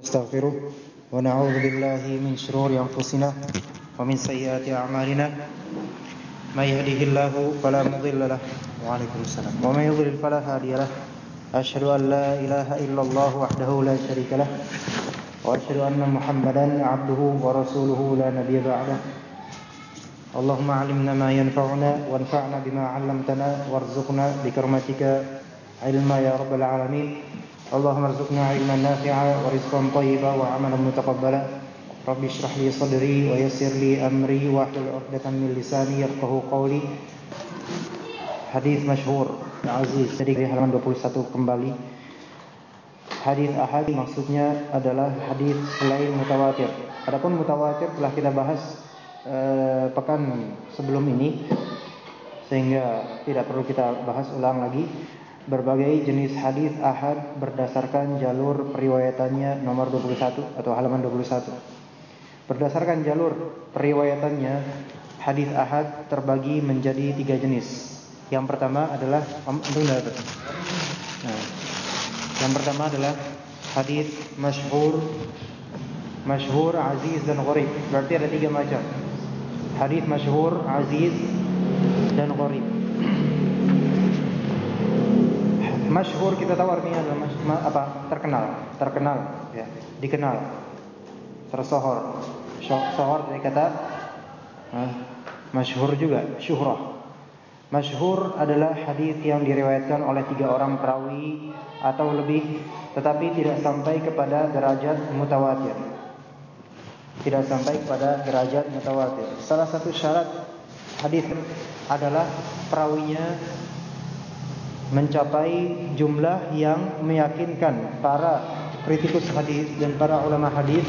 نستغفره ونعوذ بالله من شرور أنفسنا ومن سيئات أعمالنا. من يهده الله فلا مضل له وعليكم السلام. ومن يضلل فلا هادي له. أشهد أن لا إله إلا الله وحده لا شريك له. وأشهد أن محمدا عبده ورسوله لا نبي بعده. اللهم علمنا ما ينفعنا وانفعنا بما علمتنا وارزقنا بكرمتك. علما يا رب العالمين. اللهم ارزقنا علما نافعا ورزقا طيبا وعملا متقبلا رب اشرح لي صدري ويسر لي أمري واحلل عقدة من لساني يفقه قولي Hadis masyhur Aziz Jadi di halaman 21 kembali Hadis ahad maksudnya adalah hadis selain mutawatir Adapun mutawatir telah kita bahas eh, pekan sebelum ini Sehingga tidak perlu kita bahas ulang lagi Berbagai jenis hadis ahad berdasarkan jalur periwayatannya nomor 21 atau halaman 21 Berdasarkan jalur periwayatannya Hadis ahad terbagi menjadi tiga jenis yang pertama adalah nah, Yang pertama adalah hadis masyhur masyhur, aziz dan gharib. Berarti ada tiga macam. Hadis masyhur, aziz dan gharib. Masyhur kita tahu artinya adalah apa? Terkenal, terkenal ya, dikenal. Tersohor. Sohor dari kata eh, masyhur juga, syuhrah. Masyhur adalah hadis yang diriwayatkan oleh tiga orang perawi atau lebih tetapi tidak sampai kepada derajat mutawatir. Tidak sampai kepada derajat mutawatir. Salah satu syarat hadis adalah perawinya mencapai jumlah yang meyakinkan para kritikus hadis dan para ulama hadis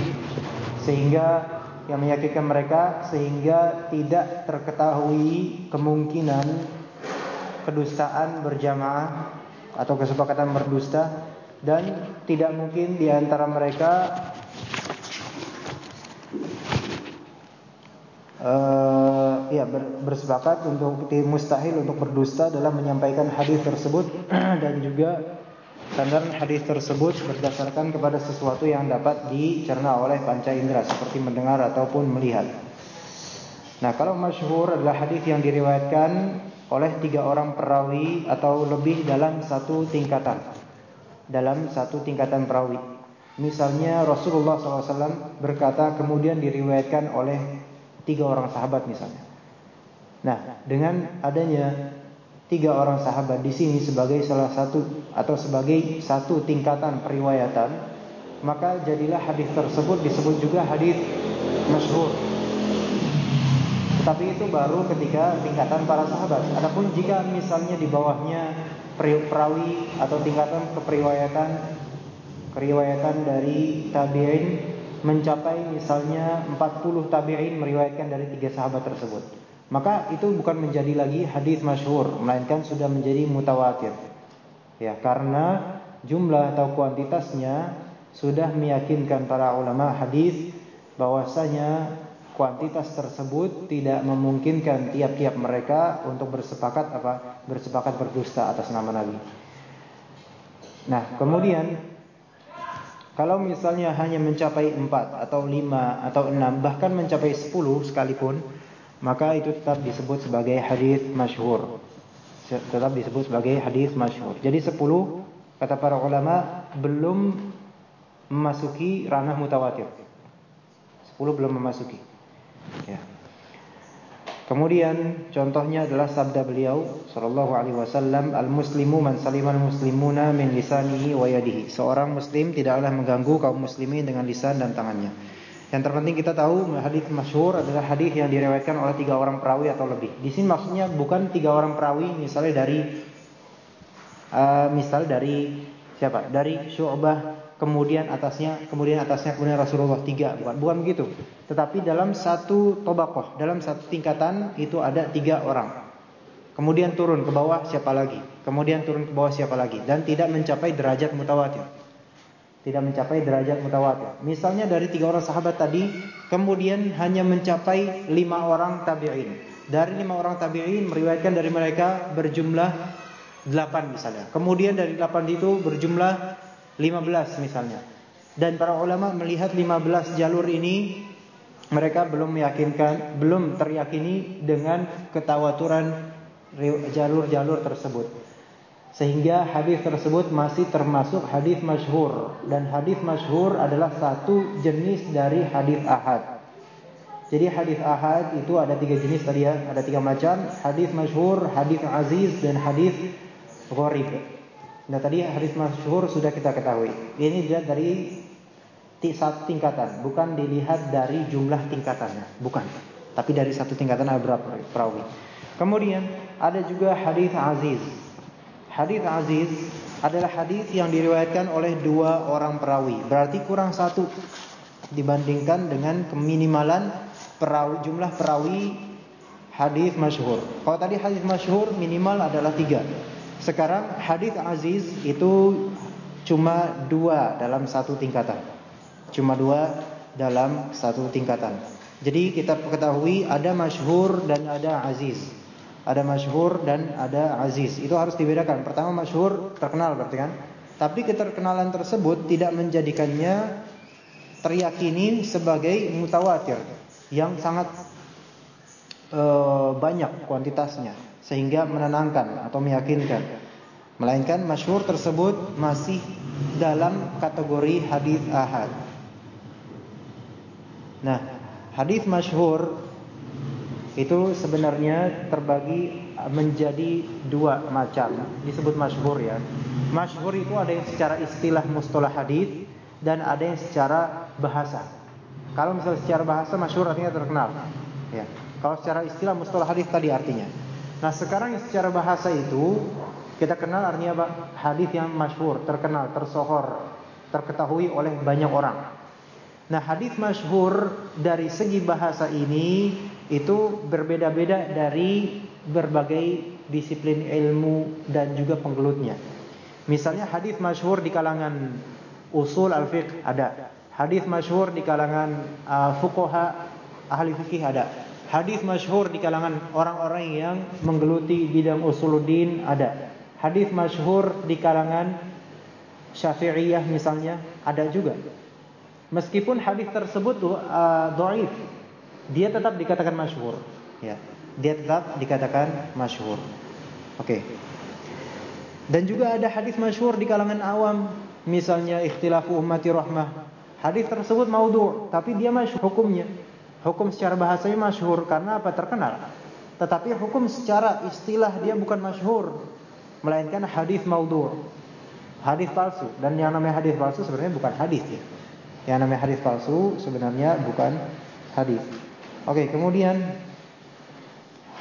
sehingga yang meyakinkan mereka sehingga tidak terketahui kemungkinan kedustaan berjamaah atau kesepakatan berdusta dan tidak mungkin di antara mereka uh, ya ber, bersepakat untuk mustahil untuk berdusta dalam menyampaikan hadis tersebut dan juga standar hadis tersebut berdasarkan kepada sesuatu yang dapat dicerna oleh panca indera seperti mendengar ataupun melihat. Nah, kalau masyhur adalah hadis yang diriwayatkan oleh tiga orang perawi atau lebih dalam satu tingkatan. Dalam satu tingkatan perawi. Misalnya Rasulullah SAW berkata kemudian diriwayatkan oleh tiga orang sahabat misalnya. Nah, dengan adanya tiga orang sahabat di sini sebagai salah satu atau sebagai satu tingkatan periwayatan, maka jadilah hadis tersebut disebut juga hadis masyhur. Tetapi itu baru ketika tingkatan para sahabat. Adapun jika misalnya di bawahnya perawi atau tingkatan keperiwayatan keriwayatan dari tabi'in mencapai misalnya 40 tabi'in meriwayatkan dari tiga sahabat tersebut maka itu bukan menjadi lagi hadis masyhur melainkan sudah menjadi mutawatir ya karena jumlah atau kuantitasnya sudah meyakinkan para ulama hadis bahwasanya kuantitas tersebut tidak memungkinkan tiap-tiap mereka untuk bersepakat apa bersepakat berdusta atas nama Nabi. Nah, kemudian kalau misalnya hanya mencapai 4 atau 5 atau 6 bahkan mencapai 10 sekalipun maka itu tetap disebut sebagai hadis masyhur. Tetap disebut sebagai hadis masyhur. Jadi 10 kata para ulama belum memasuki ranah mutawatir. 10 belum memasuki. Ya. Kemudian contohnya adalah sabda beliau sallallahu alaihi wasallam al-muslimu man salimal muslimuna min lisanihi wa yadihi. Seorang muslim tidaklah mengganggu kaum muslimin dengan lisan dan tangannya. Yang terpenting kita tahu hadis masyhur adalah hadis yang diriwayatkan oleh tiga orang perawi atau lebih. Di sini maksudnya bukan tiga orang perawi misalnya dari uh, misal dari siapa? Dari Syu'bah kemudian atasnya kemudian atasnya kemudian Rasulullah tiga bukan bukan begitu. Tetapi dalam satu tobakoh dalam satu tingkatan itu ada tiga orang. Kemudian turun ke bawah siapa lagi? Kemudian turun ke bawah siapa lagi? Dan tidak mencapai derajat mutawatir tidak mencapai derajat mutawatir. Misalnya dari tiga orang sahabat tadi, kemudian hanya mencapai lima orang tabi'in. Dari lima orang tabi'in meriwayatkan dari mereka berjumlah delapan misalnya. Kemudian dari delapan itu berjumlah lima belas misalnya. Dan para ulama melihat 15 jalur ini mereka belum meyakinkan, belum teryakini dengan ketawaturan jalur-jalur tersebut. Sehingga hadis tersebut masih termasuk hadis masyhur dan hadis masyhur adalah satu jenis dari hadis ahad. Jadi hadis ahad itu ada tiga jenis tadi ya, ada tiga macam, hadis masyhur, hadis aziz dan hadis gharib. Nah tadi hadis masyhur sudah kita ketahui. Ini dilihat dari satu tingkatan, bukan dilihat dari jumlah tingkatannya, bukan. Tapi dari satu tingkatan ada berapa perawi. Kemudian ada juga hadis aziz. Hadis aziz adalah hadis yang diriwayatkan oleh dua orang perawi. Berarti kurang satu dibandingkan dengan keminimalan perawi, jumlah perawi hadis masyhur. Kalau tadi hadis masyhur minimal adalah tiga. Sekarang hadis aziz itu cuma dua dalam satu tingkatan. Cuma dua dalam satu tingkatan. Jadi kita ketahui ada masyhur dan ada aziz. Ada masyhur dan ada aziz. Itu harus dibedakan. Pertama masyhur terkenal berarti kan? Tapi keterkenalan tersebut tidak menjadikannya teriyakini sebagai mutawatir yang sangat e, banyak kuantitasnya sehingga menenangkan atau meyakinkan. Melainkan masyhur tersebut masih dalam kategori hadis ahad. Nah, hadis masyhur itu sebenarnya terbagi menjadi dua macam. Disebut masyhur ya. Masyhur itu ada yang secara istilah mustalah hadis dan ada yang secara bahasa. Kalau misalnya secara bahasa masyhur artinya terkenal. Ya. Kalau secara istilah mustalah hadis tadi artinya. Nah, sekarang yang secara bahasa itu kita kenal artinya apa? Hadis yang masyhur, terkenal, tersohor, terketahui oleh banyak orang. Nah, hadis masyhur dari segi bahasa ini itu berbeda-beda dari berbagai disiplin ilmu dan juga penggelutnya. Misalnya hadis masyhur di kalangan usul al-fiqh ada. Hadis masyhur di kalangan uh, fuqaha ahli fikih ada. Hadis masyhur di kalangan orang-orang yang menggeluti bidang usuluddin ada. Hadis masyhur di kalangan Syafi'iyah misalnya ada juga. Meskipun hadis tersebut uh, dhaif, dia tetap dikatakan masyhur. Ya. Dia tetap dikatakan masyhur. Oke. Dan juga ada hadis masyhur di kalangan awam. Misalnya ikhtilafu ummati rahmah. Hadis tersebut maudhu tapi dia masyhur. Hukumnya. Hukum secara bahasanya masyhur. Karena apa? Terkenal. Tetapi hukum secara istilah dia bukan masyhur. Melainkan hadis maudhu. Hadis palsu. Dan yang namanya hadis palsu sebenarnya bukan hadis ya. Yang namanya hadis palsu sebenarnya bukan hadis Oke, kemudian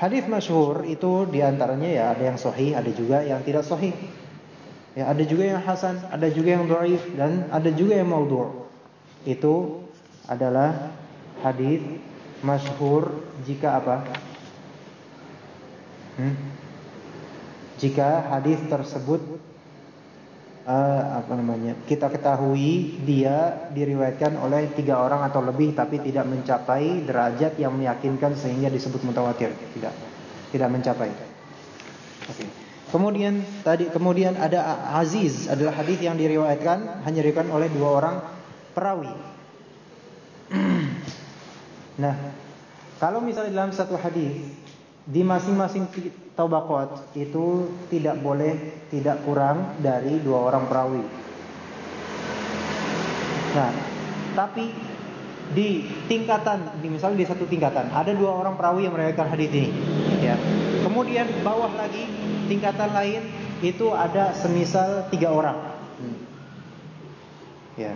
hadis masyhur itu di antaranya ya ada yang sahih, ada juga yang tidak sahih. Ya, ada juga yang hasan, ada juga yang dhaif dan ada juga yang maudhu'. Itu adalah hadis masyhur jika apa? Hmm? Jika hadis tersebut uh, apa namanya kita ketahui dia diriwayatkan oleh tiga orang atau lebih tapi tidak mencapai derajat yang meyakinkan sehingga disebut mutawatir. Tidak tidak mencapai. Okay. kemudian tadi kemudian ada aziz adalah hadis yang diriwayatkan hanya diriwayatkan oleh dua orang perawi. Nah kalau misalnya dalam satu hadis di masing-masing taubaqat itu tidak boleh tidak kurang dari dua orang perawi. Nah, tapi di tingkatan, di misalnya di satu tingkatan ada dua orang perawi yang meriwayatkan hadis ini, ya. Kemudian bawah lagi tingkatan lain itu ada semisal tiga orang, hmm. ya.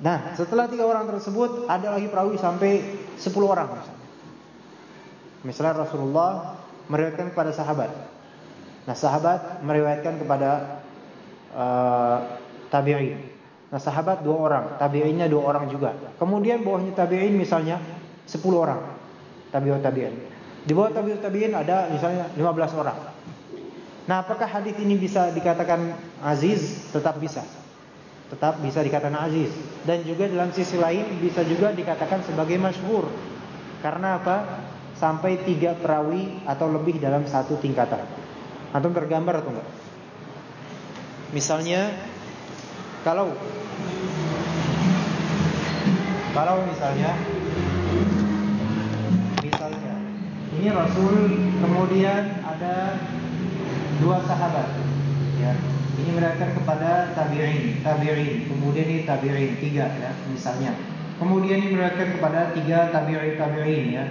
Nah, setelah tiga orang tersebut ada lagi perawi sampai sepuluh orang. Misalnya Rasulullah meriwayatkan kepada sahabat. Nah, sahabat meriwayatkan kepada uh, tabi'in. Nah, sahabat dua orang, tabi'innya dua orang juga. Kemudian bawahnya tabi'in misalnya sepuluh orang. Tabi'ut tabi'in. Di bawah tabi'ut tabi'in ada misalnya lima belas orang. Nah, apakah hadis ini bisa dikatakan aziz? Tetap bisa. Tetap bisa dikatakan aziz. Dan juga dalam sisi lain bisa juga dikatakan sebagai masyhur. Karena apa? Sampai tiga perawi atau lebih dalam satu tingkatan. Antum tergambar atau enggak? Misalnya kalau Kalau misalnya misalnya ini Rasul kemudian ada dua sahabat ya. Ini meriwayatkan kepada tabi'in, tabi'in, kemudian ini tabi'in tiga ya misalnya. Kemudian ini meriwayatkan kepada tiga tabi'in tabi'in ya.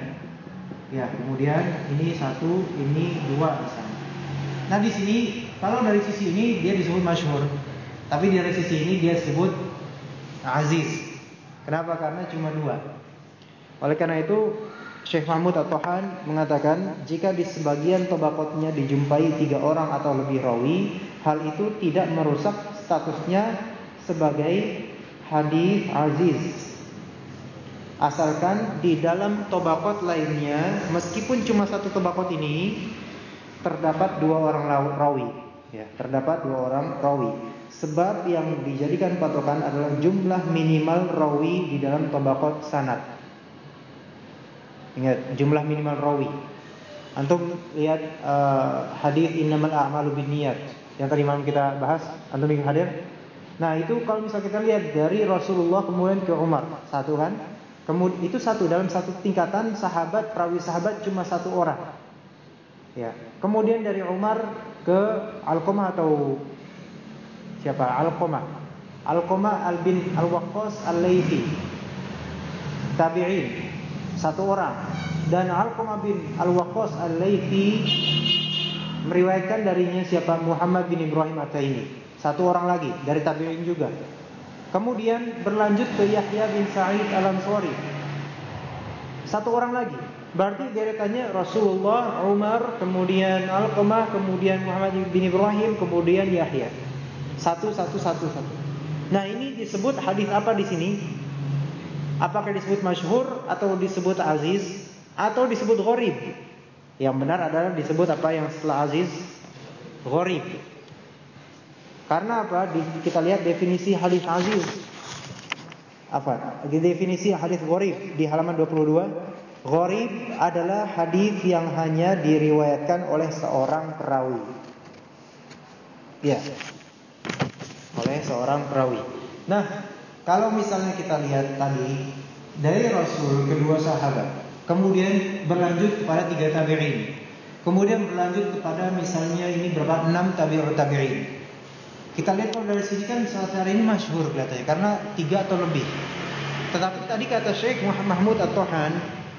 Ya, kemudian ini satu, ini dua misalnya. Nah, di sini kalau dari sisi ini dia disebut masyhur. Tapi dari sisi ini dia disebut aziz. Kenapa? Karena cuma dua. Oleh karena itu Syekh Mahmud At-Tohan mengatakan jika di sebagian tobakotnya dijumpai tiga orang atau lebih rawi, hal itu tidak merusak statusnya sebagai hadis aziz. Asalkan di dalam tobakot lainnya, meskipun cuma satu tobakot ini terdapat dua orang rawi, ya, terdapat dua orang rawi. Sebab yang dijadikan patokan adalah jumlah minimal rawi di dalam tobakot sanad. Ingat jumlah minimal rawi. Antum lihat uh, hadis innamal a'malu binniyat yang tadi malam kita bahas, antum ingin hadir? Nah, itu kalau misalnya kita lihat dari Rasulullah kemudian ke Umar, satu kan? Kemudian itu satu dalam satu tingkatan sahabat perawi sahabat cuma satu orang. Ya. Kemudian dari Umar ke Alqamah atau siapa? Alqamah. Alqamah al bin Al Waqqas Al Laitsi. Tabi'in satu orang dan Alqamah bin Al-Waqqas Al-Laitsi meriwayatkan darinya siapa Muhammad bin Ibrahim At-Taimi satu orang lagi dari tabi'in juga kemudian berlanjut ke Yahya bin Sa'id Al-Ansari. Satu orang lagi. Berarti deretannya Rasulullah Umar kemudian Alqamah kemudian Muhammad bin Ibrahim kemudian Yahya. Satu satu satu satu. Nah ini disebut hadis apa di sini? Apakah disebut masyhur atau disebut aziz atau disebut gharib? Yang benar adalah disebut apa yang setelah aziz? Gharib. Karena apa? kita lihat definisi hadis aziz. Apa? Definisi hadis gharib di halaman 22. Gharib adalah hadis yang hanya diriwayatkan oleh seorang perawi. Ya. Oleh seorang perawi. Nah, kalau misalnya kita lihat tadi dari Rasul kedua sahabat, kemudian berlanjut kepada tiga tabi'in, kemudian berlanjut kepada misalnya ini berapa enam tabi'ut tabi'in. Kita lihat kalau dari sini kan saat hari ini masyhur kelihatannya karena tiga atau lebih. Tetapi tadi kata Syekh Muhammad Mahmud At-Tohan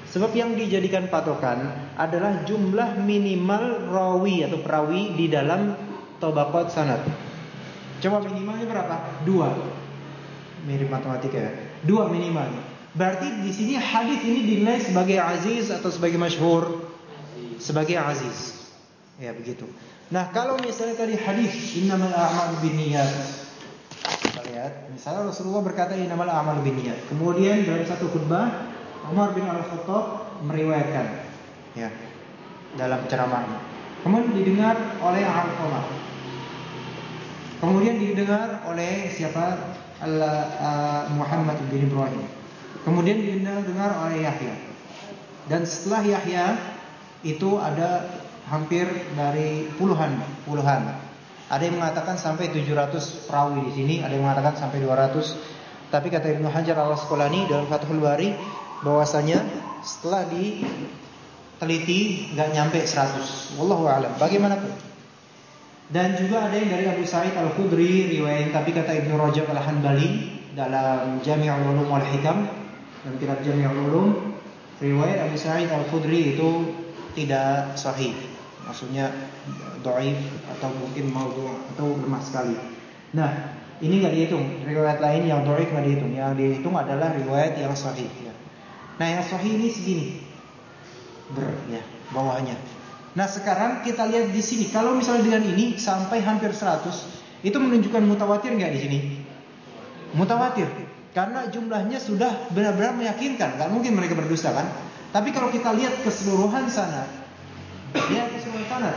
Sebab yang dijadikan patokan adalah jumlah minimal rawi atau perawi di dalam tobakot sanad. Coba minimalnya berapa? Dua mirip matematika ya. Dua minimal. Berarti di sini hadis ini dinilai sebagai aziz atau sebagai masyhur? Sebagai aziz. Ya begitu. Nah, kalau misalnya tadi hadis innamal a'malu binniyat. Kita lihat, misalnya Rasulullah berkata innamal a'malu binniyat. Kemudian dalam satu khutbah Umar bin Al-Khattab meriwayatkan ya dalam ceramahnya. Kemudian didengar oleh Al-Qamah. Kemudian didengar oleh siapa? Uh, Muhammad bin Ibrahim. Kemudian didengar oleh Yahya. Dan setelah Yahya itu ada hampir dari puluhan, puluhan. Ada yang mengatakan sampai 700 perawi di sini, ada yang mengatakan sampai 200. Tapi kata Ibnu Hajar Al-Asqalani dalam Fathul Bari bahwasanya setelah diteliti nggak nyampe 100. Wallahu a'lam. Bagaimanapun dan juga ada yang dari Abu Sa'id Al-Khudri riwayat tapi kata Ibnu Rajab Al-Hanbali dalam Jami'ul Ulum wal Hikam dalam kitab Jami'ul Ulum riwayat Abu Sa'id Al-Khudri itu tidak sahih. Maksudnya dhaif atau mungkin maudhu atau lemah sekali. Nah, ini nggak dihitung. Riwayat lain yang dhaif nggak dihitung. Yang dihitung adalah riwayat yang sahih ya. Nah, yang sahih ini segini. Ber ya, bawahnya. Nah sekarang kita lihat di sini, kalau misalnya dengan ini sampai hampir 100, itu menunjukkan mutawatir nggak di sini? Mutawatir, karena jumlahnya sudah benar-benar meyakinkan, nggak mungkin mereka berdusta kan? Tapi kalau kita lihat keseluruhan sana, ya keseluruhan sana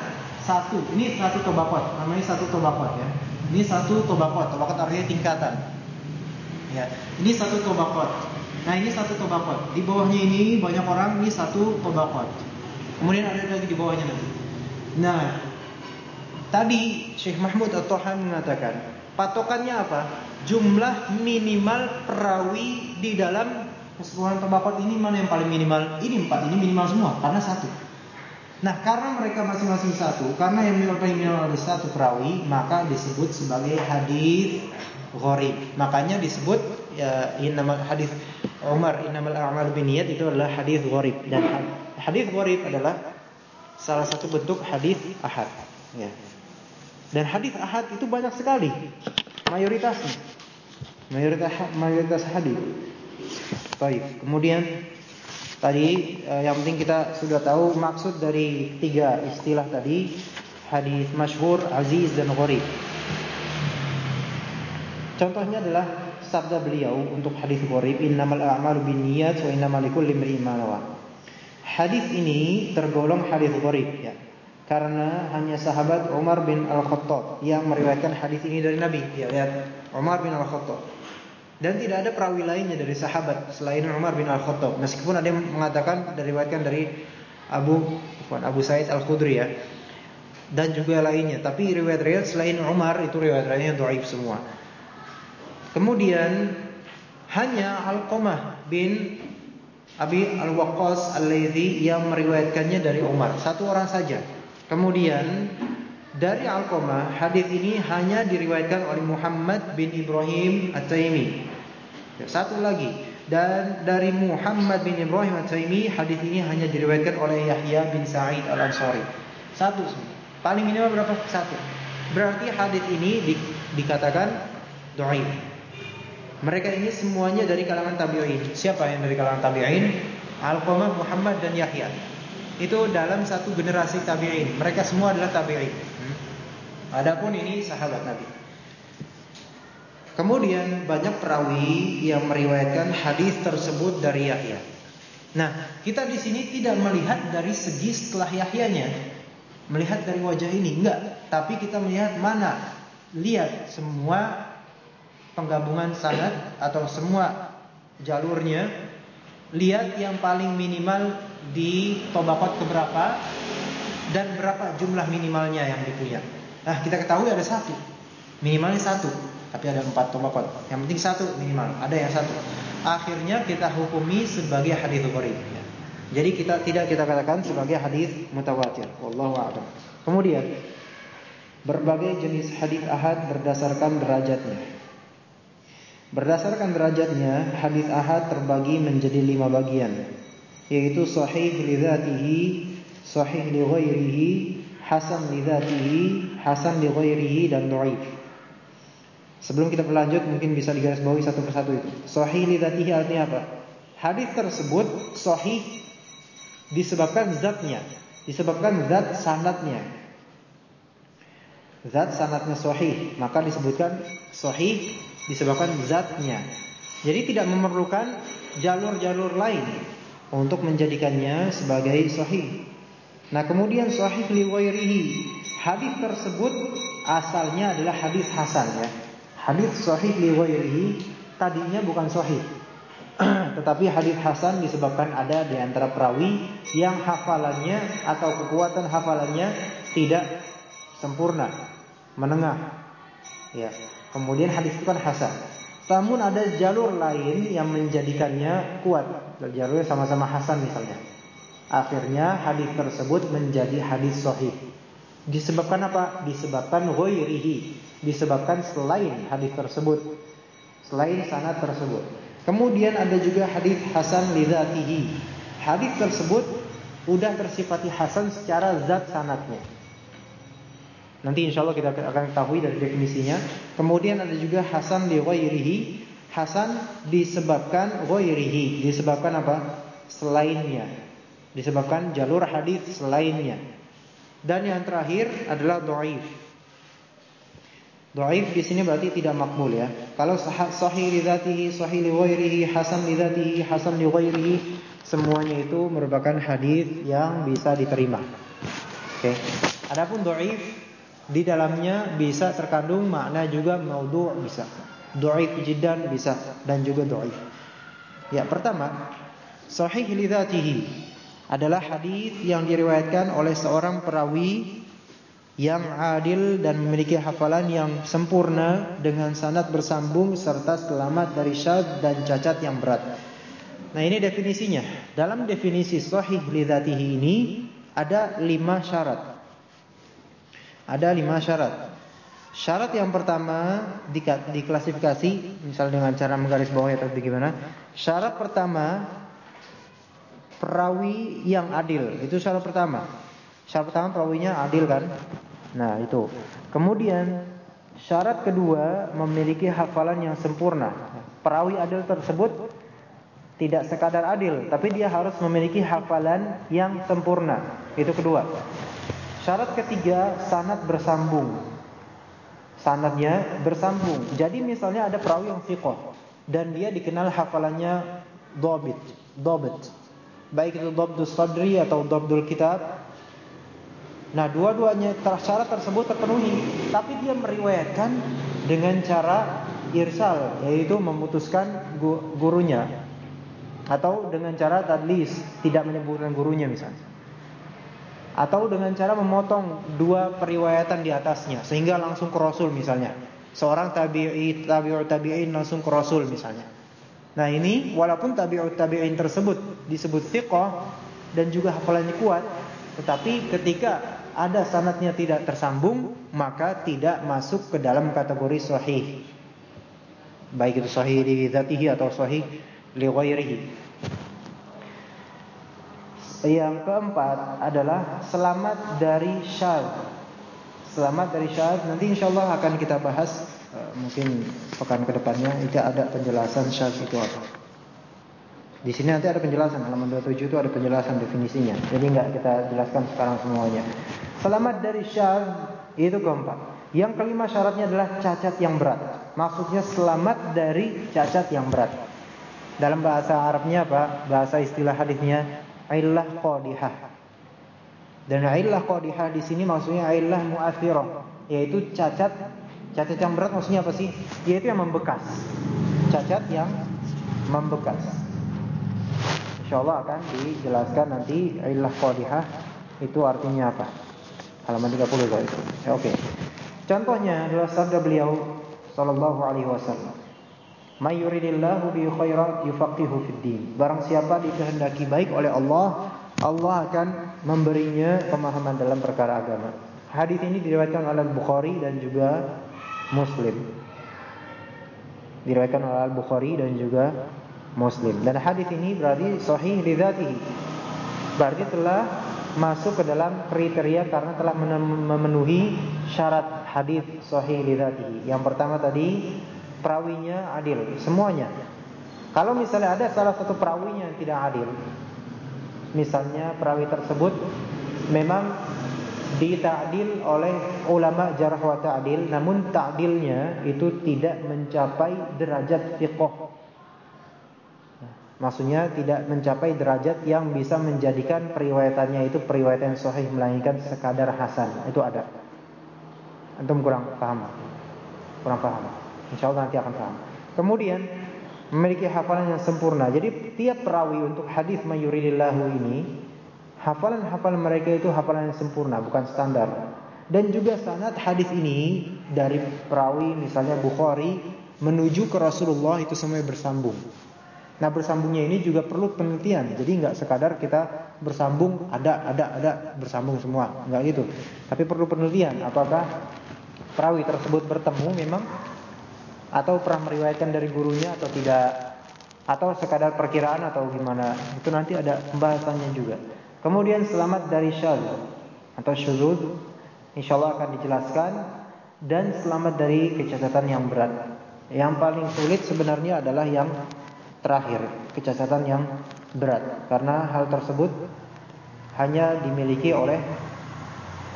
satu, ini satu tobakot, namanya satu tobakot ya. Ini satu tobakot, tobakot artinya tingkatan. Ya, ini satu tobakot. Nah ini satu tobakot. Di bawahnya ini banyak orang, ini satu tobakot. Kemudian ada lagi di bawahnya nanti. Nah, tadi Syekh Mahmud At-Tohan mengatakan, patokannya apa? Jumlah minimal perawi di dalam keseluruhan tabaqat ini mana yang paling minimal? Ini empat ini minimal semua karena satu. Nah, karena mereka masing-masing satu, karena yang paling minimal ada satu perawi, maka disebut sebagai hadis gharib. Makanya disebut ya innamal hadis Umar innamal a'mal binniyat itu adalah hadis gharib dan hadis gharib adalah salah satu bentuk hadis ahad, ya. Dan hadis ahad itu banyak sekali mayoritasnya. Mayoritas mayoritas hadis. Baik, kemudian Tadi eh, yang penting kita sudah tahu maksud dari tiga istilah tadi hadis masyhur, aziz dan gharib. Contohnya adalah sabda beliau untuk hadis gharib, innamal a'malu binniyat wa innamal likulli imrin Hadis ini tergolong hadis gharib ya. Karena hanya sahabat Umar bin Al-Khattab yang meriwayatkan hadis ini dari Nabi. Ya, lihat Umar bin Al-Khattab. Dan tidak ada perawi lainnya dari sahabat selain Umar bin Al-Khattab. Meskipun ada yang mengatakan diriwayatkan dari Abu Abu Said Al-Khudri ya. Dan juga lainnya. Tapi riwayat-riwayat selain Umar itu riwayat-riwayatnya dhaif semua. Kemudian hanya Al-Qamah bin Abi Al-Waqqas Al-Laitsi yang meriwayatkannya dari Umar, satu orang saja. Kemudian dari Al-Qamah, hadis ini hanya diriwayatkan oleh Muhammad bin Ibrahim At-Taimi. Ya, satu lagi, dan dari Muhammad bin Ibrahim At-Taimi, hadis ini hanya diriwayatkan oleh Yahya bin Sa'id Al-Ansari. Satu semua. Paling minimal berapa? Satu. Berarti hadis ini di, dikatakan dhaif. Mereka ini semuanya dari kalangan tabi'in. Siapa yang dari kalangan tabi'in? Al-Qamah, Muhammad dan Yahya. Itu dalam satu generasi tabi'in. Mereka semua adalah tabi'in. Adapun ini sahabat Nabi. Kemudian banyak perawi yang meriwayatkan hadis tersebut dari Yahya. Nah, kita di sini tidak melihat dari segi setelah Yahyanya, melihat dari wajah ini enggak, tapi kita melihat mana lihat semua penggabungan sanad atau semua jalurnya, lihat yang paling minimal di tobakot keberapa dan berapa jumlah minimalnya yang dipunya. Nah kita ketahui ada satu. Minimalnya satu. Tapi ada empat tobakot Yang penting satu minimal. Ada yang satu. Akhirnya kita hukumi sebagai hadis gharib. Jadi kita tidak kita katakan sebagai hadis mutawatir. Wallahu a'lam. Kemudian Berbagai jenis hadis ahad berdasarkan derajatnya. Berdasarkan derajatnya Hadis ahad terbagi menjadi lima bagian. Yaitu sahih lidhatihi Sahih li ghairihi Hasan lidhatihi hasan li ghairihi dan dhaif. Sebelum kita berlanjut mungkin bisa digarisbawahi satu persatu itu. Sahih li dzatihi artinya apa? Hadis tersebut sahih disebabkan zatnya, disebabkan zat sanadnya. Zat sanadnya sahih, maka disebutkan sahih disebabkan zatnya. Jadi tidak memerlukan jalur-jalur lain untuk menjadikannya sebagai sahih. Nah, kemudian sahih li ghairihi Hadis tersebut asalnya adalah hadis hasan ya. Hadis sahih li ghairihi tadinya bukan sahih. Tetapi hadis hasan disebabkan ada di antara perawi yang hafalannya atau kekuatan hafalannya tidak sempurna, menengah. Ya. Kemudian hadis itu kan hasan. Namun ada jalur lain yang menjadikannya kuat. Jalurnya sama-sama hasan misalnya. Akhirnya hadis tersebut menjadi hadis sahih. Disebabkan apa? Disebabkan ghairihi, disebabkan selain hadis tersebut, selain sanad tersebut. Kemudian ada juga hadis hasan lidzatihi. Hadis tersebut sudah tersifati hasan secara zat sanadnya. Nanti insya Allah kita akan ketahui dari definisinya. Kemudian ada juga hasan li ghairihi. Hasan disebabkan ghairihi, disebabkan apa? Selainnya. Disebabkan jalur hadis selainnya. Dan yang terakhir adalah dhaif. Dhaif di sini berarti tidak makbul ya. Kalau sahih li dzatihi, sahih li ghairihi, hasan li dzatihi, hasan li ghairihi, semuanya itu merupakan hadis yang bisa diterima. Oke. Okay. Adapun dhaif di dalamnya bisa terkandung makna juga maudhu' bisa. Dhaif jiddan bisa dan juga dhaif. Ya, pertama, sahih li dzatihi adalah hadis yang diriwayatkan oleh seorang perawi yang adil dan memiliki hafalan yang sempurna dengan sanad bersambung serta selamat dari syad dan cacat yang berat. Nah ini definisinya. Dalam definisi sahih lidatihi ini ada lima syarat. Ada lima syarat. Syarat yang pertama diklasifikasi misal dengan cara menggaris bawah atau bagaimana. Syarat pertama perawi yang adil. Itu syarat pertama. Syarat pertama perawinya adil kan? Nah, itu. Kemudian syarat kedua memiliki hafalan yang sempurna. Perawi adil tersebut tidak sekadar adil, tapi dia harus memiliki hafalan yang sempurna. Itu kedua. Syarat ketiga sanad bersambung. Sanadnya bersambung. Jadi misalnya ada perawi yang siqah dan dia dikenal hafalannya dobit, dobit. Baik itu dobdul sadri atau dobdul kitab Nah, dua-duanya syarat tersebut terpenuhi, tapi dia meriwayatkan dengan cara irsal, yaitu memutuskan gurunya atau dengan cara tadlis, tidak menyebutkan gurunya misalnya. Atau dengan cara memotong dua periwayatan di atasnya sehingga langsung ke Rasul misalnya. Seorang tabi'i tabi'ut tabi'in langsung ke Rasul misalnya. Nah, ini walaupun tabi'ut tabi'in tersebut disebut thiqah dan juga hafalannya kuat, tetapi ketika ada sanatnya tidak tersambung, maka tidak masuk ke dalam kategori sahih. Baik itu sahih li dzatihi atau sahih li ghairihi. Yang keempat adalah selamat dari syadz. Selamat dari syadz nanti insyaallah akan kita bahas mungkin pekan ke depannya itu ada penjelasan syadz itu apa. Di sini nanti ada penjelasan halaman 27 itu ada penjelasan definisinya. Jadi enggak kita jelaskan sekarang semuanya. Selamat dari syadz itu keempat. Yang kelima syaratnya adalah cacat yang berat. Maksudnya selamat dari cacat yang berat. Dalam bahasa Arabnya apa? Bahasa istilah hadisnya illah qadihah. Dan illah qadihah di sini maksudnya illah mu'athirah, yaitu cacat cacat yang berat maksudnya apa sih? Yaitu yang membekas. Cacat yang membekas. InsyaAllah akan dijelaskan nanti Ilah qadihah itu artinya apa Halaman 30 itu ya, Oke okay. Contohnya adalah sabda beliau Sallallahu alaihi wasallam Mayuridillahu bi khairat yufaqihu fid din Barang siapa dikehendaki baik oleh Allah Allah akan memberinya pemahaman dalam perkara agama Hadis ini diriwayatkan oleh Bukhari dan juga Muslim Diriwayatkan oleh Bukhari dan juga Muslim. Dan hadis ini berarti sahih li. Berarti telah masuk ke dalam kriteria karena telah memenuhi syarat hadis sahih li. Yang pertama tadi perawinya adil, semuanya. Kalau misalnya ada salah satu perawinya yang tidak adil, misalnya perawi tersebut memang ditadil oleh ulama jarh wa ta'dil namun ta'dilnya itu tidak mencapai derajat fiqh Maksudnya tidak mencapai derajat yang bisa menjadikan periwayatannya itu periwayatan sahih melainkan sekadar hasan. Itu ada. Antum kurang paham. Kurang paham. Insyaallah nanti akan paham. Kemudian memiliki hafalan yang sempurna. Jadi tiap perawi untuk hadis mayuridillahu ini hafalan-hafalan mereka itu hafalan yang sempurna, bukan standar. Dan juga sanad hadis ini dari perawi misalnya Bukhari menuju ke Rasulullah itu semuanya bersambung. Nah bersambungnya ini juga perlu penelitian. Jadi nggak sekadar kita bersambung ada ada ada bersambung semua, nggak gitu. Tapi perlu penelitian. Apakah perawi tersebut bertemu memang atau pernah meriwayatkan dari gurunya atau tidak atau sekadar perkiraan atau gimana itu nanti ada pembahasannya juga. Kemudian selamat dari syadz atau syuzud insyaallah akan dijelaskan dan selamat dari kecacatan yang berat. Yang paling sulit sebenarnya adalah yang terakhir kecacatan yang berat karena hal tersebut hanya dimiliki oleh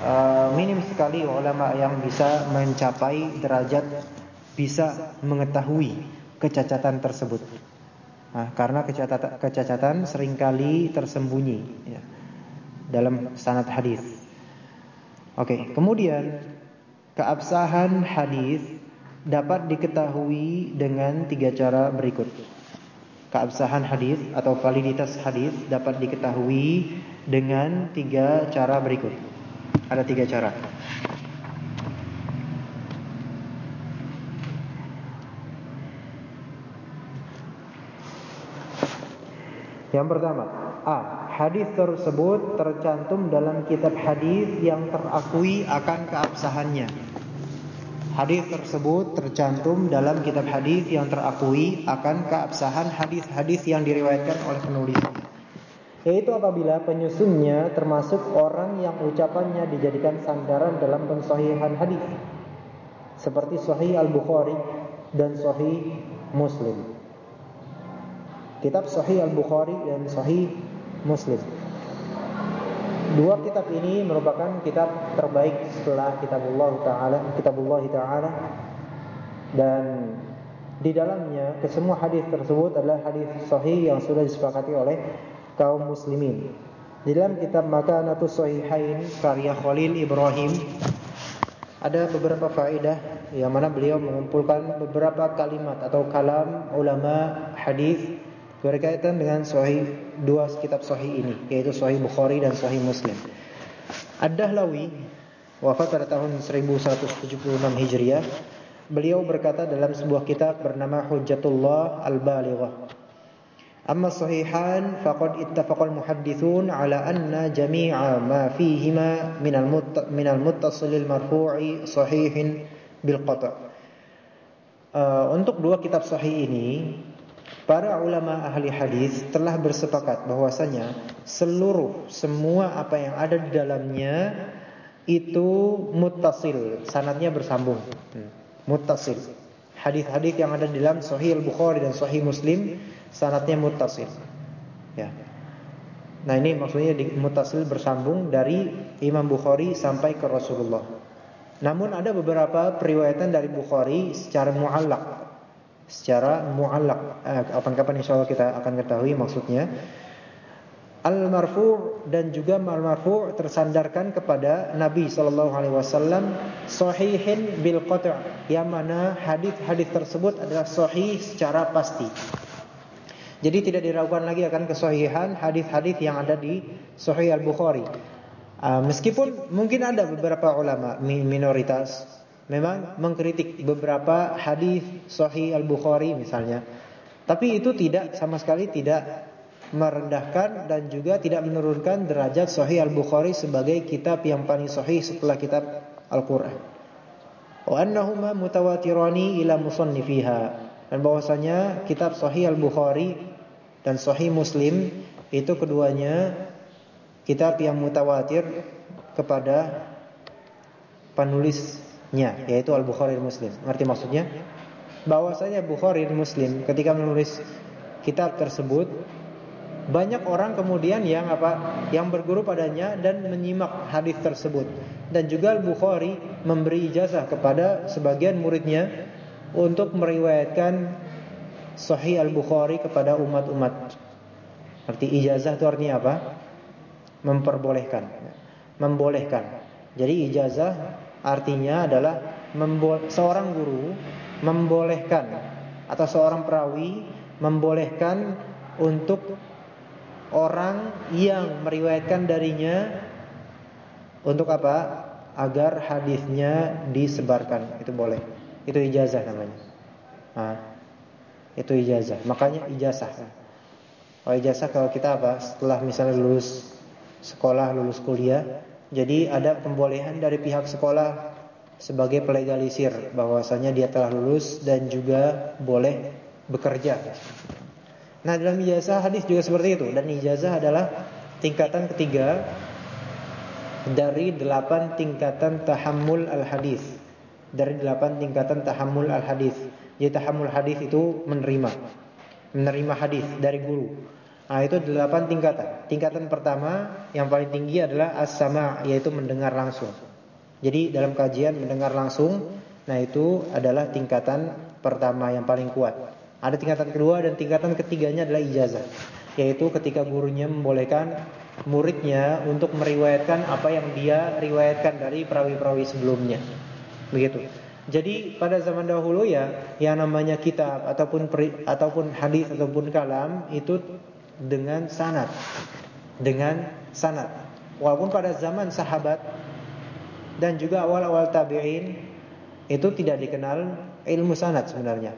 uh, minim sekali ulama yang bisa mencapai derajat bisa mengetahui kecacatan tersebut. Nah, karena kecacatan, kecacatan sering kali tersembunyi ya, dalam sanad hadis. Oke, kemudian keabsahan hadis dapat diketahui dengan tiga cara berikut keabsahan hadis atau validitas hadis dapat diketahui dengan tiga cara berikut. Ada tiga cara. Yang pertama, A. Hadis tersebut tercantum dalam kitab hadis yang terakui akan keabsahannya. Hadis tersebut tercantum dalam kitab hadis yang terakui akan keabsahan hadis-hadis yang diriwayatkan oleh penulisnya. Yaitu apabila penyusunnya termasuk orang yang ucapannya dijadikan sandaran dalam pensahihan hadis. Seperti Sahih Al-Bukhari dan Sahih Muslim. Kitab Sahih Al-Bukhari dan Sahih Muslim. Dua kitab ini merupakan kitab terbaik setelah kitabullah taala, kitabullah taala dan di dalamnya kesemua hadis tersebut adalah hadis sahih yang sudah disepakati oleh kaum muslimin. Di dalam kitab Makanatus Sahihain karya Khalil Ibrahim ada beberapa faedah yang mana beliau mengumpulkan beberapa kalimat atau kalam ulama hadis berkaitan dengan sahih dua kitab sahih ini yaitu sahih Bukhari dan sahih Muslim. Ad-Dahlawi wafat pada tahun 1176 Hijriah. Beliau berkata dalam sebuah kitab bernama Hujjatullah Al-Balighah. Amma sahihan faqad ittafaqal muhaddithun ala anna jami'a ma fihima min al-muttasil al-marfu'i sahihin bil qata'. Uh, untuk dua kitab sahih ini Para ulama ahli hadis telah bersepakat bahwasanya seluruh semua apa yang ada di dalamnya itu muttasil, sanadnya bersambung. Hmm. Muttasil. Hadis-hadis yang ada di dalam Sahih Al-Bukhari dan Sahih Muslim sanadnya muttasil. Ya. Nah, ini maksudnya di muttasil bersambung dari Imam Bukhari sampai ke Rasulullah. Namun ada beberapa periwayatan dari Bukhari secara muallak secara muallak. Eh, kapan-kapan insyaallah kita akan ketahui maksudnya. Al-marfu' dan juga al-marfu' tersandarkan kepada Nabi sallallahu alaihi wasallam sahihin bil qat' yang mana hadis-hadis tersebut adalah sahih secara pasti. Jadi tidak diragukan lagi akan kesahihan hadis-hadis yang ada di Sahih Al-Bukhari. Uh, meskipun mungkin ada beberapa ulama minoritas memang mengkritik beberapa hadis Sahih Al Bukhari misalnya, tapi itu tidak sama sekali tidak merendahkan dan juga tidak menurunkan derajat Sahih Al Bukhari sebagai kitab yang paling sahih setelah kitab Al Quran. Wa annahuma mutawatirani ila musannifiha dan bahwasanya kitab Sahih Al Bukhari dan Sahih Muslim itu keduanya kitab yang mutawatir kepada penulis nya yaitu Al-Bukhari Muslim. Ngerti maksudnya? Bahwasanya Bukhari Muslim ketika menulis kitab tersebut banyak orang kemudian yang apa? Yang berguru padanya dan menyimak hadis tersebut. Dan juga Al-Bukhari memberi ijazah kepada sebagian muridnya untuk meriwayatkan Sahih Al-Bukhari kepada umat-umat. Arti ijazah itu artinya apa? Memperbolehkan. Membolehkan. Jadi ijazah Artinya adalah seorang guru membolehkan atau seorang perawi membolehkan untuk orang yang meriwayatkan darinya untuk apa? Agar hadisnya disebarkan. Itu boleh. Itu ijazah namanya. Nah, itu ijazah. Makanya ijazah. Oh ijazah kalau kita apa? Setelah misalnya lulus sekolah, lulus kuliah, jadi ada pembolehan dari pihak sekolah sebagai pelegalisir bahwasanya dia telah lulus dan juga boleh bekerja. Nah, dalam ijazah hadis juga seperti itu dan ijazah adalah tingkatan ketiga dari delapan tingkatan tahammul al-hadis. Dari delapan tingkatan tahammul al-hadis. Jadi tahammul hadis itu menerima menerima hadis dari guru. Nah, itu delapan tingkatan. Tingkatan pertama yang paling tinggi adalah as-sama' yaitu mendengar langsung. Jadi dalam kajian mendengar langsung, nah itu adalah tingkatan pertama yang paling kuat. Ada tingkatan kedua dan tingkatan ketiganya adalah ijazah, yaitu ketika gurunya membolehkan muridnya untuk meriwayatkan apa yang dia riwayatkan dari perawi-perawi sebelumnya. Begitu. Jadi pada zaman dahulu ya yang namanya kitab ataupun ataupun hadis ataupun kalam itu dengan sanad. Dengan sanad. Walaupun pada zaman sahabat dan juga awal-awal tabi'in itu tidak dikenal ilmu sanad sebenarnya.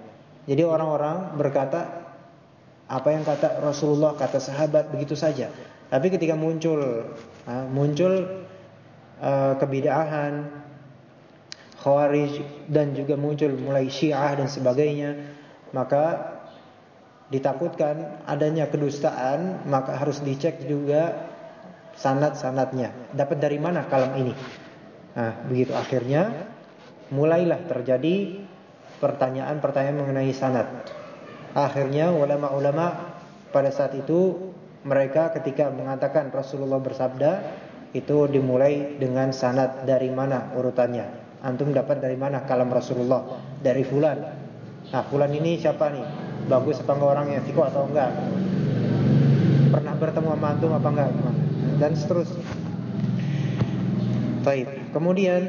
Jadi orang-orang berkata apa yang kata Rasulullah, kata sahabat begitu saja. Tapi ketika muncul muncul uh, kebidaahan, khawarij dan juga muncul mulai Syiah dan sebagainya, maka ditakutkan adanya kedustaan, maka harus dicek juga sanad-sanadnya. Dapat dari mana kalam ini? Nah, begitu akhirnya mulailah terjadi pertanyaan-pertanyaan mengenai sanad. Akhirnya ulama-ulama pada saat itu mereka ketika mengatakan Rasulullah bersabda itu dimulai dengan sanad dari mana urutannya. Antum dapat dari mana kalam Rasulullah? Dari fulan. Nah, fulan ini siapa nih? Bagus apa enggak orangnya? Fiko atau enggak? Pernah bertemu sama antum apa enggak? Dan seterusnya. Baik. Kemudian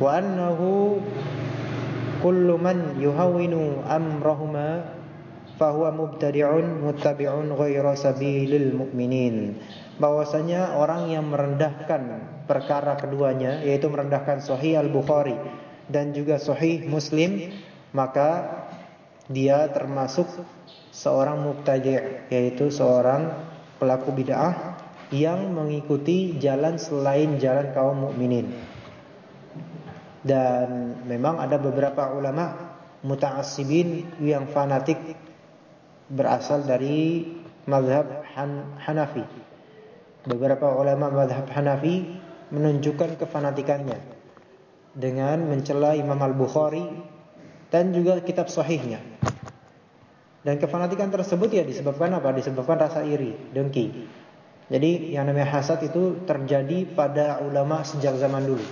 wa annahu kullu man yuhawinu amrahuma fahuwa mubtadi'un muttabi'un ghaira sabilil mu'minin bahwasanya orang yang merendahkan perkara keduanya yaitu merendahkan sahih al-Bukhari dan juga sahih Muslim maka dia termasuk seorang mubtadi' yaitu seorang pelaku bid'ah yang mengikuti jalan selain jalan kaum mukminin dan memang ada beberapa ulama muta'assibin yang fanatik berasal dari mazhab Han Hanafi. Beberapa ulama mazhab Hanafi menunjukkan kefanatikannya dengan mencela Imam Al-Bukhari dan juga kitab sahihnya. Dan kefanatikan tersebut ya disebabkan apa? Disebabkan rasa iri, dengki. Jadi yang namanya hasad itu terjadi pada ulama sejak zaman dulu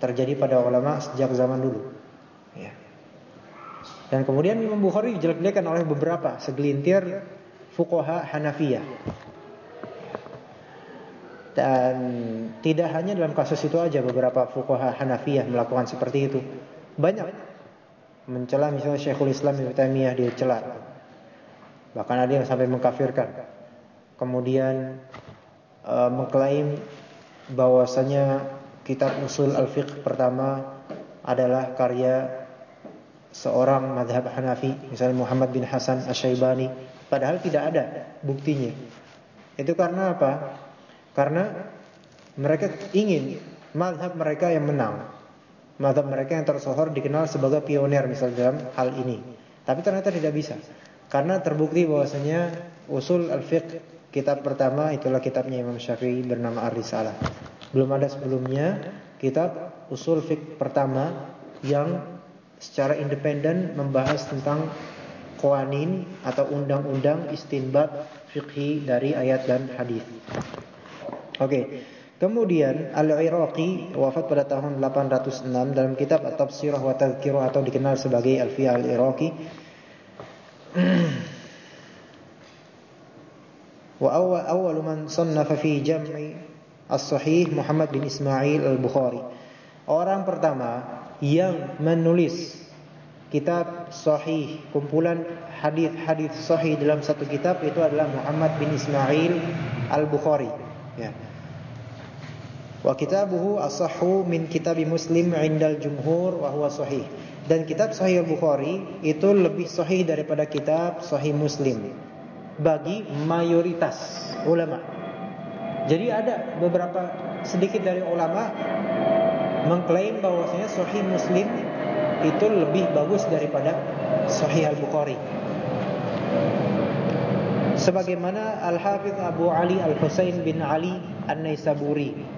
terjadi pada ulama sejak zaman dulu. Ya. Dan kemudian Imam Bukhari dijelek-jelekan oleh beberapa segelintir fuqaha Hanafiyah. Dan tidak hanya dalam kasus itu aja beberapa fuqaha Hanafiyah melakukan seperti itu. Banyak mencela misalnya Syekhul Islam Ibnu Taimiyah dia celah. Bahkan ada yang sampai mengkafirkan. Kemudian uh, mengklaim bahwasanya kitab usul al-fiqh pertama adalah karya seorang madhab Hanafi, misalnya Muhammad bin Hasan Asyaibani, padahal tidak ada buktinya. Itu karena apa? Karena mereka ingin madhab mereka yang menang. Madhab mereka yang tersohor dikenal sebagai pionir misalnya dalam hal ini. Tapi ternyata tidak bisa. Karena terbukti bahwasanya usul al-fiqh kitab pertama itulah kitabnya Imam Syafi'i bernama Ar-Risalah. Belum ada sebelumnya kitab usul fik pertama yang secara independen membahas tentang qawanin atau undang-undang istinbat fikhi dari ayat dan hadis. Oke. Okay. Kemudian Al-Iraqi wafat pada tahun 806 dalam kitab At-Tafsirah wa Tadhkirah atau dikenal sebagai Alfiyah Al-Iraqi. wa awal awal man sannafa fi jam'i As-Sahih Muhammad bin Ismail Al-Bukhari. Orang pertama yang menulis kitab sahih, kumpulan hadis-hadis sahih dalam satu kitab itu adalah Muhammad bin Ismail Al-Bukhari. Ya. Wa kitabuhu asahhu min kitab Muslim 'indal jumhur wa huwa sahih. Dan kitab Sahih Al-Bukhari itu lebih sahih daripada kitab Sahih Muslim bagi mayoritas ulama. Jadi ada beberapa sedikit dari ulama mengklaim bahwasanya Sahih Muslim itu lebih bagus daripada Sahih Al-Bukhari. Sebagaimana Al-Hafidh Abu Ali Al-Husain bin Ali An-Naisaburi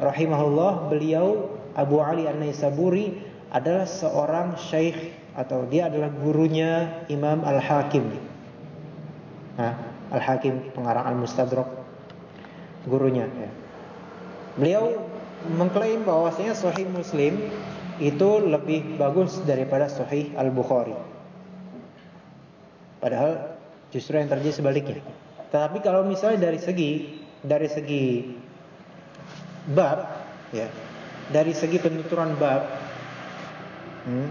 rahimahullah beliau Abu Ali An-Naisaburi adalah seorang syekh atau dia adalah gurunya Imam Al-Hakim. Al-Hakim pengarang Al-Mustadrak gurunya ya. Beliau mengklaim bahwasanya Sahih Muslim itu lebih bagus daripada Sahih Al-Bukhari. Padahal justru yang terjadi sebaliknya. Tetapi kalau misalnya dari segi dari segi bab ya, dari segi penuturan bab hmm,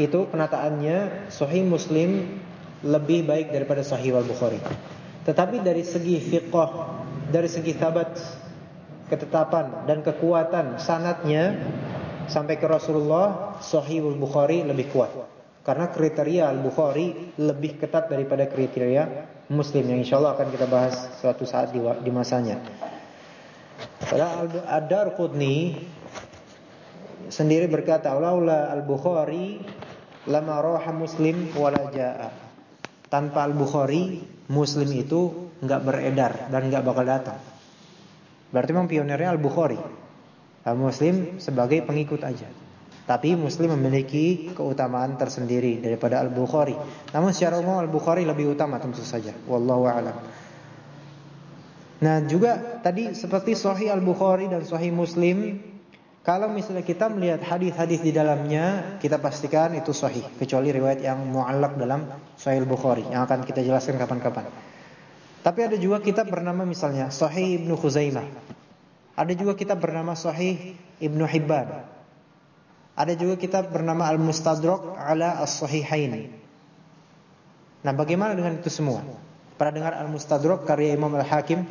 itu penataannya Sahih Muslim lebih baik daripada Sahih Al-Bukhari. Tetapi dari segi fiqh, dari segi sabat, ketetapan dan kekuatan sanatnya sampai ke Rasulullah Sahihul Bukhari lebih kuat. Karena kriteria Al-Bukhari lebih ketat daripada kriteria Muslim yang insya Allah akan kita bahas suatu saat di masanya. Pada Ad-Dar Qudni sendiri berkata, "Laula Al-Bukhari lama roha Muslim wala jaa." Tanpa Al-Bukhari, Muslim itu nggak beredar dan nggak bakal datang. Berarti memang pionirnya Al-Bukhari. Al-Muslim sebagai pengikut aja. Tapi Muslim memiliki keutamaan tersendiri daripada Al-Bukhari. Namun secara umum Al-Bukhari lebih utama tentu saja. Wallahu a'lam. Nah, juga tadi seperti Sahih Al-Bukhari dan Sahih Muslim, kalau misalnya kita melihat hadis-hadis di dalamnya, kita pastikan itu sahih, kecuali riwayat yang muallak dalam Sahih Al-Bukhari yang akan kita jelaskan kapan-kapan. Tapi ada juga kitab bernama misalnya Sahih Ibnu Khuzaimah. Ada juga kitab bernama Sahih Ibnu Hibban. Ada juga kitab bernama Al-Mustadrak ala As-Sahihain. Nah, bagaimana dengan itu semua? Para dengar Al-Mustadrak karya Imam Al-Hakim?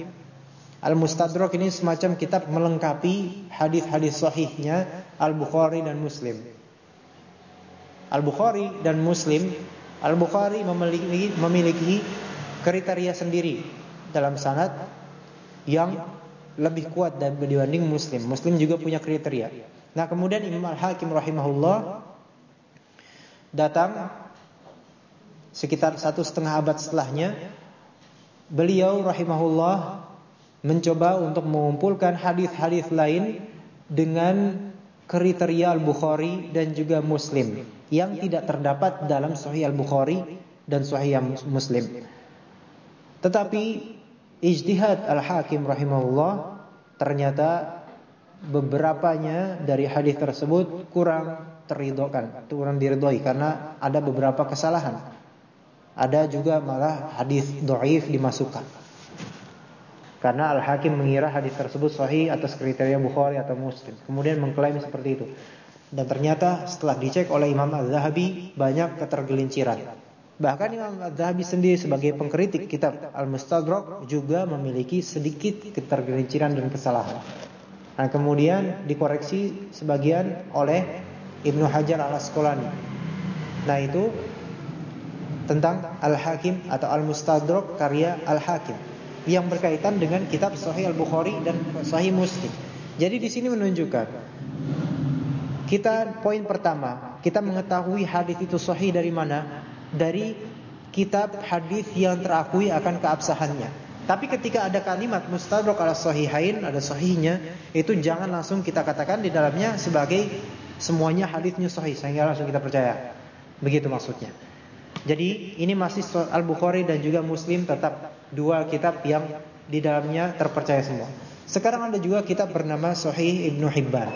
Al-Mustadrak ini semacam kitab melengkapi hadis-hadis sahihnya Al-Bukhari dan Muslim. Al-Bukhari dan Muslim, Al-Bukhari memiliki memiliki kriteria sendiri dalam sanad yang lebih kuat dibanding Muslim. Muslim juga punya kriteria. Nah kemudian Imam Al-Hakim rahimahullah datang sekitar satu setengah abad setelahnya. Beliau rahimahullah mencoba untuk mengumpulkan hadis-hadis lain dengan kriteria Al-Bukhari dan juga Muslim yang tidak terdapat dalam Sahih Al-Bukhari dan Sahih Muslim. Tetapi ijtihad Al-Hakim rahimahullah ternyata beberapanya dari hadis tersebut kurang teridokan, kurang diridhoi karena ada beberapa kesalahan. Ada juga malah hadis doif dimasukkan. Karena Al-Hakim mengira hadis tersebut sahih atas kriteria Bukhari atau Muslim. Kemudian mengklaim seperti itu. Dan ternyata setelah dicek oleh Imam Az-Zahabi banyak ketergelinciran. Bahkan Imam Az-Zahabi sendiri sebagai pengkritik kitab Al-Mustadrak juga memiliki sedikit ketergelinciran dan kesalahan. Nah, kemudian dikoreksi sebagian oleh Ibnu Hajar Al-Asqalani. Nah, itu tentang Al-Hakim atau Al-Mustadrak karya Al-Hakim yang berkaitan dengan kitab Sahih Al-Bukhari dan Sahih Muslim. Jadi di sini menunjukkan kita poin pertama, kita mengetahui hadis itu sahih dari mana? Dari kitab hadis yang terakui akan keabsahannya. Tapi ketika ada kalimat mustadrak ala sahihain, ada sahihnya, itu jangan langsung kita katakan di dalamnya sebagai semuanya hadisnya sahih sehingga langsung kita percaya. Begitu maksudnya. Jadi ini masih Al-Bukhari dan juga Muslim tetap dua kitab yang di dalamnya terpercaya semua. Sekarang ada juga kitab bernama Sahih Ibnu Hibban.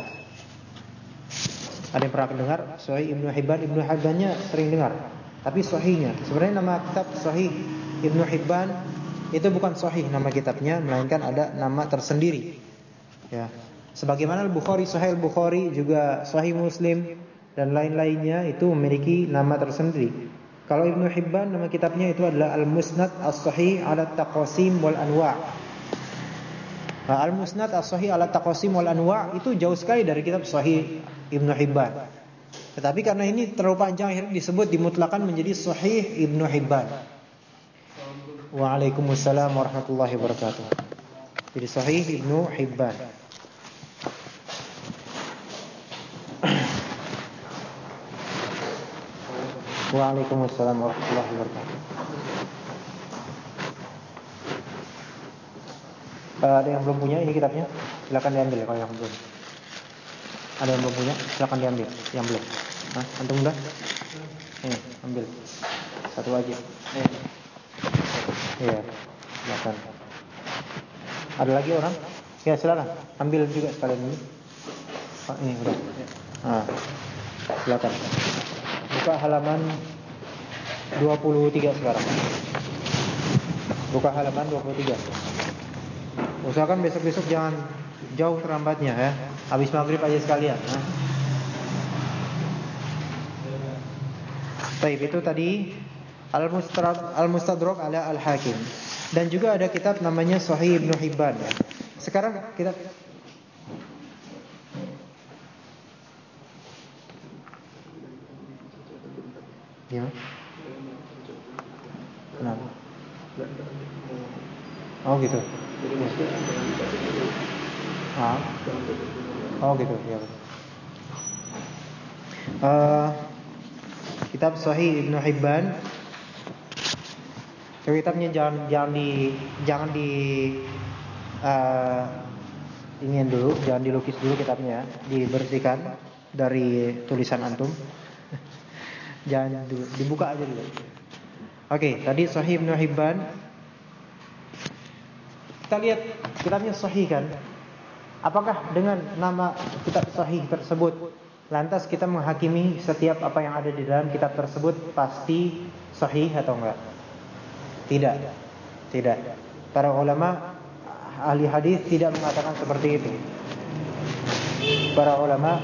Ada yang pernah dengar Sahih Ibnu Hibban? Ibnu Hibbannya sering dengar. Tapi sahihnya, sebenarnya nama kitab Sahih Ibnu Hibban itu bukan sahih nama kitabnya melainkan ada nama tersendiri. Ya. Sebagaimana Al-Bukhari, Sahih Al-Bukhari juga Sahih Muslim dan lain-lainnya itu memiliki nama tersendiri. Kalau Ibnu Hibban nama kitabnya itu adalah Al-Musnad As-Sahih ala Taqasim wal Anwa'. Nah, Al-Musnad As-Sahih ala Taqasim wal Anwa' itu jauh sekali dari kitab Sahih Ibnu Hibban. Tetapi karena ini terlalu panjang akhirnya disebut dimutlakan menjadi Sahih Ibnu Hibban. Waalaikumsalam warahmatullahi wabarakatuh. Jadi Sahih Ibnu Hibban. Waalaikumsalam warahmatullahi wabarakatuh. Uh, ada yang belum punya ini kitabnya? Silakan diambil kalau yang belum. Ada yang belum punya? Silakan diambil. Yang belum. Hah? Antum udah? Eh, ambil. Satu aja. Iya, silakan. Ada lagi orang? Ya silakan, ambil juga sekalian ini. Oh, ini udah. Nah, silakan. Buka halaman 23 sekarang. Buka halaman 23. Usahakan besok-besok jangan jauh terlambatnya ya. Habis maghrib aja sekalian. Nah. Baik, itu tadi Al-Mustadrak ala Al-Hakim. Dan juga ada kitab namanya Sahih Ibnu Hibban ya. Sekarang kita Gimana? Kenapa? Oh gitu. Ah. Oh gitu, ya. Uh, kitab Sahih Ibnu Hibban. Kitabnya jangan jangan di jangan di uh, ingin dulu, jangan dilukis dulu kitabnya, dibersihkan dari tulisan antum. Jangan dibuka aja dulu. Oke, tadi Sahih Ibnu Hibban. Kita lihat kitabnya sahih kan? Apakah dengan nama kitab sahih tersebut lantas kita menghakimi setiap apa yang ada di dalam kitab tersebut pasti sahih atau enggak? Tidak. Tidak. Para ulama ahli hadis tidak mengatakan seperti itu. Para ulama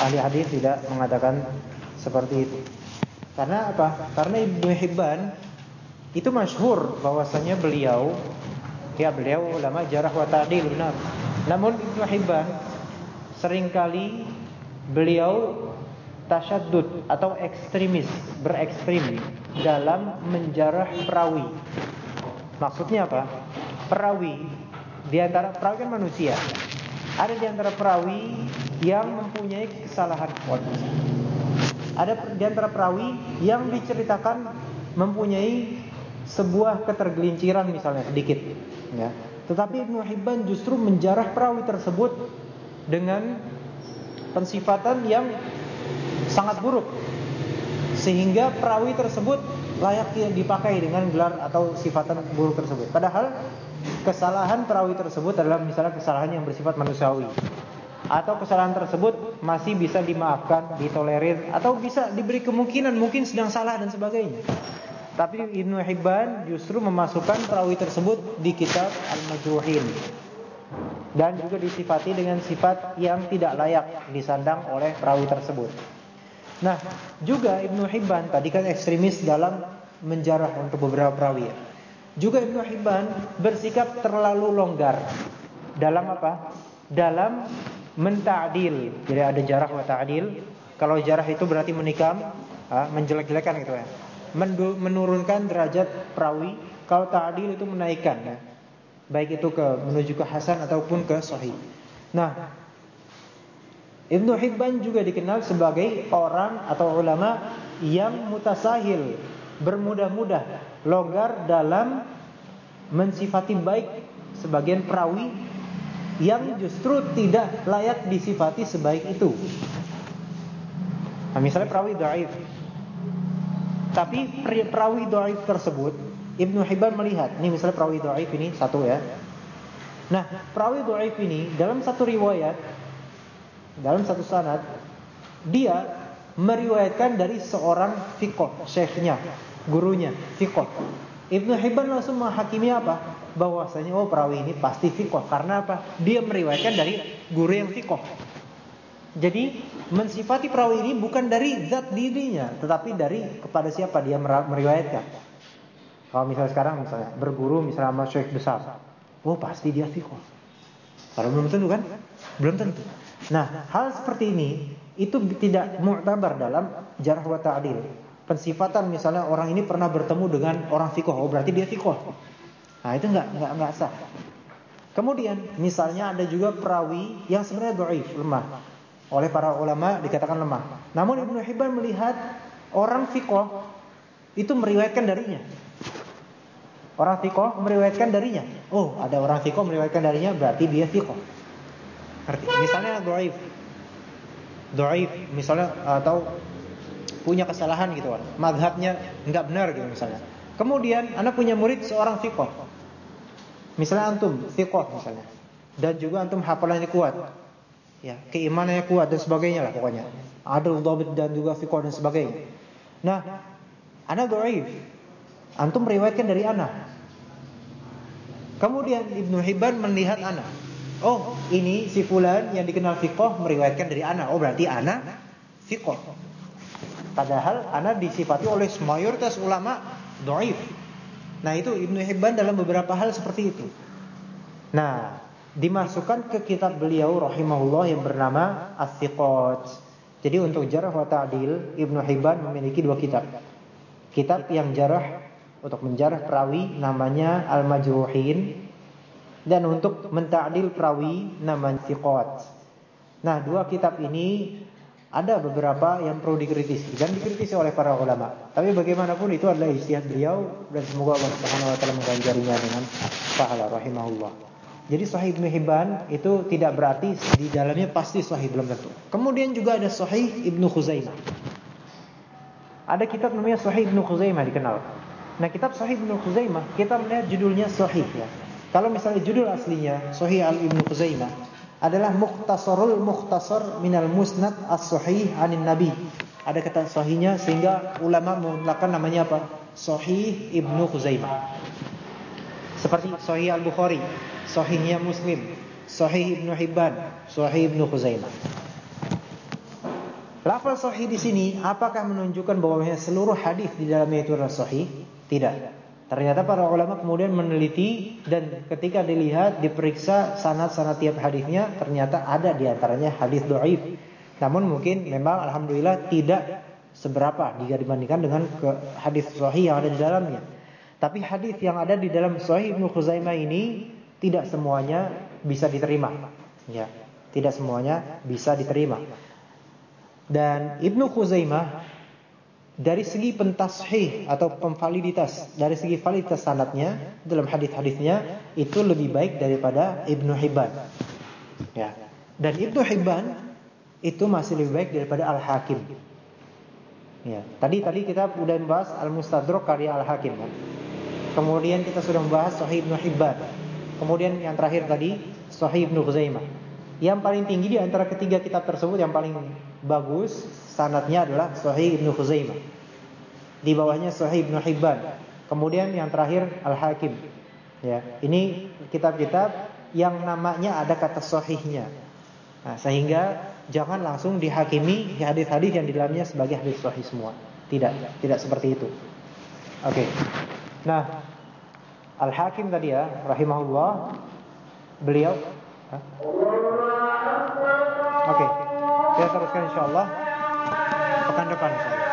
ahli hadis tidak mengatakan seperti itu. Karena apa? Karena Ibnu Hibban itu masyhur bahwasanya beliau ya beliau ulama jarah wa ta'dil benar. Namun Ibnu Hibban sering kali beliau tasyaddud atau ekstremis, berekstrim dalam menjarah perawi. Maksudnya apa? Perawi di antara perawi kan manusia. Ada di antara perawi yang mempunyai kesalahan ada di antara perawi yang diceritakan mempunyai sebuah ketergelinciran misalnya sedikit ya. Tetapi Ibnu Hibban justru menjarah perawi tersebut dengan pensifatan yang sangat buruk sehingga perawi tersebut layak dipakai dengan gelar atau sifatan buruk tersebut. Padahal kesalahan perawi tersebut adalah misalnya kesalahan yang bersifat manusiawi atau kesalahan tersebut masih bisa dimaafkan, ditolerir atau bisa diberi kemungkinan mungkin sedang salah dan sebagainya. Tapi Ibnu Hibban justru memasukkan perawi tersebut di kitab Al-Majruhin dan juga disifati dengan sifat yang tidak layak disandang oleh perawi tersebut. Nah, juga Ibnu Hibban tadi kan ekstremis dalam menjarah untuk beberapa perawi. Juga Ibnu Hibban bersikap terlalu longgar dalam apa? Dalam mentadil. Jadi ada jarah wa ta'dil. Kalau jarah itu berarti menikam, menjelek-jelekan gitu ya. Menurunkan derajat perawi. Kalau ta'dil itu menaikkan ya. Baik itu ke menuju ke hasan ataupun ke sahih. Nah, Ibnu Hibban juga dikenal sebagai orang atau ulama yang mutasahil, bermudah-mudah, longgar dalam mensifati baik sebagian perawi yang justru tidak layak disifati sebaik itu. Nah, misalnya perawi dhaif. Tapi perawi dhaif tersebut Ibnu Hibban melihat, ini misalnya perawi dhaif ini satu ya. Nah, perawi dhaif ini dalam satu riwayat dalam satu sanad dia meriwayatkan dari seorang fiqh, syekhnya, gurunya, fiqh. Ibnu Hibban langsung menghakimi apa? Bahwasanya oh perawi ini pasti fikoh karena apa? Dia meriwayatkan dari guru yang fikoh. Jadi mensifati perawi ini bukan dari zat dirinya, tetapi dari kepada siapa dia meriwayatkan. Kalau misalnya sekarang misalnya berguru misalnya sama syekh besar, oh pasti dia fikoh. Kalau belum tentu kan? Belum tentu. Nah, hal seperti ini itu tidak mu'tabar dalam jarh wa ta'dil pensifatan misalnya orang ini pernah bertemu dengan orang fikoh, oh berarti dia fikoh. Nah itu nggak nggak nggak sah. Kemudian misalnya ada juga perawi yang sebenarnya dhaif, lemah. Oleh para ulama dikatakan lemah. Namun Ibnu Hibban melihat orang fikoh itu meriwayatkan darinya. Orang fikoh meriwayatkan darinya. Oh, ada orang fikoh meriwayatkan darinya berarti dia fikoh. Misalnya dhaif. Dhaif misalnya atau punya kesalahan gitu kan. Madhabnya nggak benar gitu misalnya. Kemudian anak punya murid seorang fiqh. Misalnya antum fiqh misalnya. Dan juga antum hafalannya kuat. Ya, keimanannya kuat dan sebagainya lah pokoknya. Ada dhabit dan juga fiqh dan sebagainya. Nah, anak dhaif. Antum meriwayatkan dari anak. Kemudian Ibnu Hibban melihat anak. Oh, ini si fulan yang dikenal fiqh meriwayatkan dari anak. Oh, berarti anak fiqh. Padahal anak disifati oleh mayoritas ulama doif. Nah itu Ibnu Hibban dalam beberapa hal seperti itu. Nah dimasukkan ke kitab beliau rahimahullah yang bernama as Jadi untuk jarah wa ta'dil Ibnu Hibban memiliki dua kitab. kitab yang jarah untuk menjarah perawi namanya Al-Majruhin dan untuk menta'dil perawi namanya Thiqat. Nah, dua kitab ini ada beberapa yang perlu dikritisi dan dikritisi oleh para ulama. Tapi bagaimanapun itu adalah istihad beliau dan semoga Allah Subhanahu wa taala mengganjarinya dengan pahala rahimahullah. Jadi Sahih Ibnu Hibban itu tidak berarti di dalamnya pasti sahih belum tentu. Kemudian juga ada Sahih Ibnu Khuzaimah. Ada kitab namanya Sahih Ibnu Khuzaimah dikenal. Nah, kitab Sahih Ibnu Khuzaimah kita melihat judulnya Sahih ya. Kalau misalnya judul aslinya Sahih Al Ibnu Khuzaimah adalah Mukhtasarul Mukhtasar minal Musnad As-Sahih Anin Nabi. Ada kata sahihnya sehingga ulama menggunakan namanya apa? Sahih Ibnu Khuzaimah. Seperti Sahih Al-Bukhari, Sahihnya Muslim, Sahih Ibnu Hibban, Sahih Ibnu Khuzaimah. Lafal sahih di sini apakah menunjukkan bahwa seluruh hadis di dalamnya itu adalah sahih? Tidak. Ternyata para ulama kemudian meneliti dan ketika dilihat diperiksa sanad-sanad tiap hadisnya ternyata ada di antaranya hadis dhaif. Namun mungkin memang alhamdulillah tidak seberapa jika dibandingkan dengan hadis sahih yang ada di dalamnya. Tapi hadis yang ada di dalam Sahih Ibnu Khuzaimah ini tidak semuanya bisa diterima. Ya, tidak semuanya bisa diterima. Dan Ibnu Khuzaimah dari segi pentashih atau pemvaliditas, dari segi validitas sanatnya dalam hadis-hadisnya itu lebih baik daripada Ibnu Hibban. Ya. Dan Ibnu Hibban itu masih lebih baik daripada Al-Hakim. Ya. Tadi tadi kita sudah membahas Al-Mustadrak karya Al-Hakim kan. Kemudian kita sudah membahas Sahih Ibnu Hibban. Kemudian yang terakhir tadi Sahih Ibnu Khuzaimah. Yang paling tinggi di antara ketiga kitab tersebut yang paling bagus sanatnya adalah Sahih Ibnu Khuzaimah. Di bawahnya Sahih Ibnu Hibban. Kemudian yang terakhir Al-Hakim. Ya, ini kitab-kitab yang namanya ada kata sahihnya. Nah, sehingga jangan langsung dihakimi hadis-hadis yang di dalamnya sebagai hadis sahih semua. Tidak, tidak seperti itu. Oke. Okay. Nah, Al-Hakim tadi ya, rahimahullah, beliau Oke, okay. kita teruskan insyaallah pekan depan insyaallah.